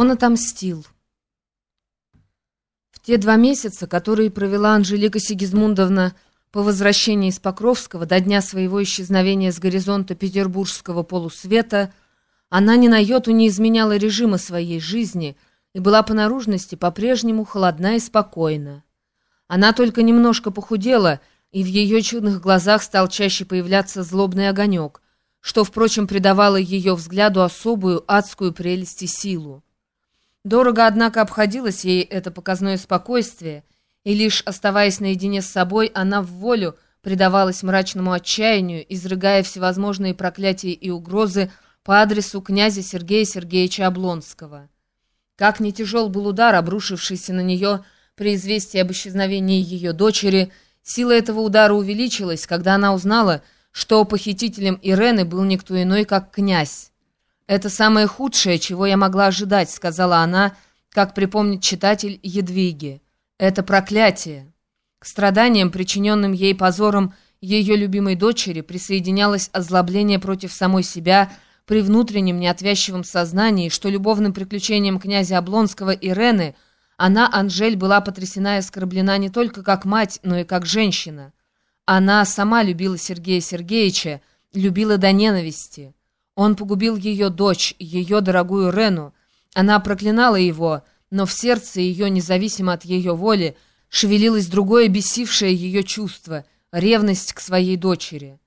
Он отомстил. В те два месяца, которые провела Анжелика Сигизмундовна по возвращении из Покровского до дня своего исчезновения с горизонта петербургского полусвета, она ни на йоту не изменяла режима своей жизни и была по наружности по-прежнему холодна и спокойна. Она только немножко похудела, и в ее чудных глазах стал чаще появляться злобный огонек, что, впрочем, придавало ее взгляду особую адскую прелесть и силу. Дорого, однако, обходилось ей это показное спокойствие, и лишь оставаясь наедине с собой, она в волю предавалась мрачному отчаянию, изрыгая всевозможные проклятия и угрозы по адресу князя Сергея Сергеевича Облонского. Как не тяжел был удар, обрушившийся на нее при известии об исчезновении ее дочери, сила этого удара увеличилась, когда она узнала, что похитителем Ирены был никто иной, как князь. «Это самое худшее, чего я могла ожидать», — сказала она, как припомнит читатель Едвиги. «Это проклятие». К страданиям, причиненным ей позором ее любимой дочери, присоединялось озлобление против самой себя при внутреннем неотвязчивом сознании, что любовным приключением князя Облонского и Рены она, Анжель, была потрясена и оскорблена не только как мать, но и как женщина. Она сама любила Сергея Сергеевича, любила до ненависти. Он погубил ее дочь, ее дорогую Рену. Она проклинала его, но в сердце ее, независимо от ее воли, шевелилось другое бесившее ее чувство — ревность к своей дочери.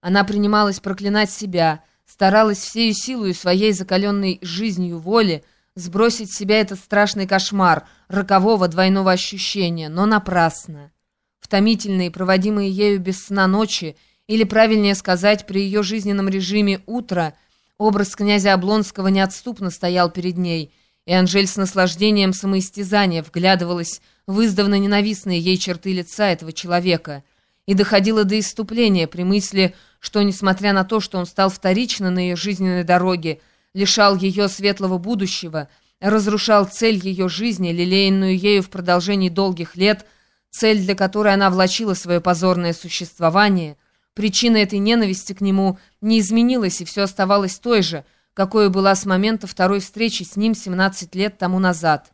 Она принималась проклинать себя, старалась всею силою своей закаленной жизнью воли сбросить с себя этот страшный кошмар рокового двойного ощущения, но напрасно. В томительные, проводимые ею без сна ночи — или, правильнее сказать, при ее жизненном режиме утра, образ князя Облонского неотступно стоял перед ней, и Анжель с наслаждением самоистязания вглядывалась в издавна ненавистные ей черты лица этого человека. И доходила до иступления при мысли, что, несмотря на то, что он стал вторично на ее жизненной дороге, лишал ее светлого будущего, разрушал цель ее жизни, лелеянную ею в продолжении долгих лет, цель, для которой она влачила свое позорное существование — Причина этой ненависти к нему не изменилась и все оставалось той же, какой была с момента второй встречи с ним 17 лет тому назад.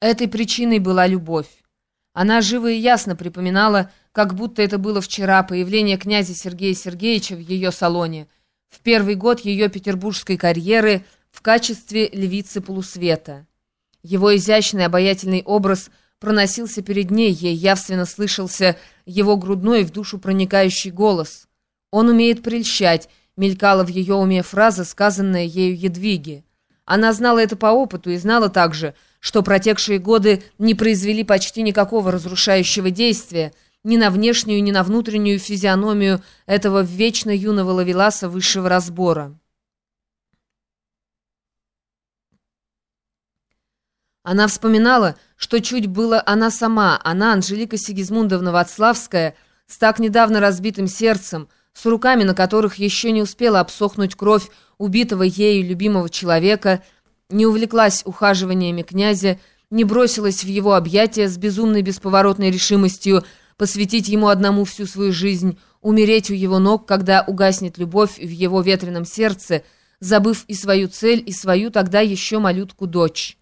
Этой причиной была любовь. Она живо и ясно припоминала, как будто это было вчера, появление князя Сергея Сергеевича в ее салоне, в первый год ее петербургской карьеры в качестве львицы полусвета. Его изящный обаятельный образ – проносился перед ней, ей явственно слышался его грудной в душу проникающий голос. «Он умеет прельщать», — мелькала в ее уме фраза, сказанная ею Едвиге. Она знала это по опыту и знала также, что протекшие годы не произвели почти никакого разрушающего действия ни на внешнюю, ни на внутреннюю физиономию этого вечно юного лавеласа высшего разбора. Она вспоминала, что чуть было она сама, она, Анжелика Сигизмундовна Вацлавская, с так недавно разбитым сердцем, с руками, на которых еще не успела обсохнуть кровь убитого ею любимого человека, не увлеклась ухаживаниями князя, не бросилась в его объятия с безумной бесповоротной решимостью посвятить ему одному всю свою жизнь, умереть у его ног, когда угаснет любовь в его ветреном сердце, забыв и свою цель, и свою тогда еще малютку-дочь.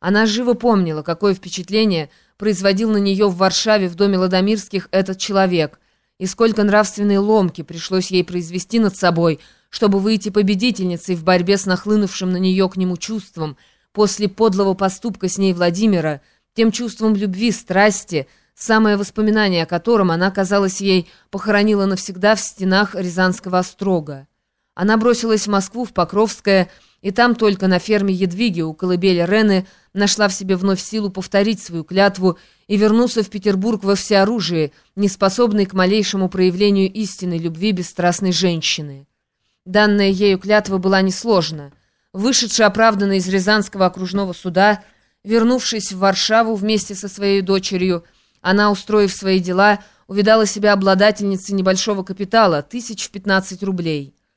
Она живо помнила, какое впечатление производил на нее в Варшаве в доме Ладомирских этот человек, и сколько нравственной ломки пришлось ей произвести над собой, чтобы выйти победительницей в борьбе с нахлынувшим на нее к нему чувством, после подлого поступка с ней Владимира, тем чувством любви, страсти, самое воспоминание о котором она, казалось ей, похоронила навсегда в стенах Рязанского острога. Она бросилась в Москву, в Покровское, и там только на ферме Едвиги у колыбели Рены нашла в себе вновь силу повторить свою клятву и вернуться в Петербург во всеоружие, неспособной к малейшему проявлению истинной любви бесстрастной женщины. Данная ею клятва была несложна. Вышедшая оправданно из Рязанского окружного суда, вернувшись в Варшаву вместе со своей дочерью, она, устроив свои дела, увидала себя обладательницей небольшого капитала, тысяч в пятнадцать рублей –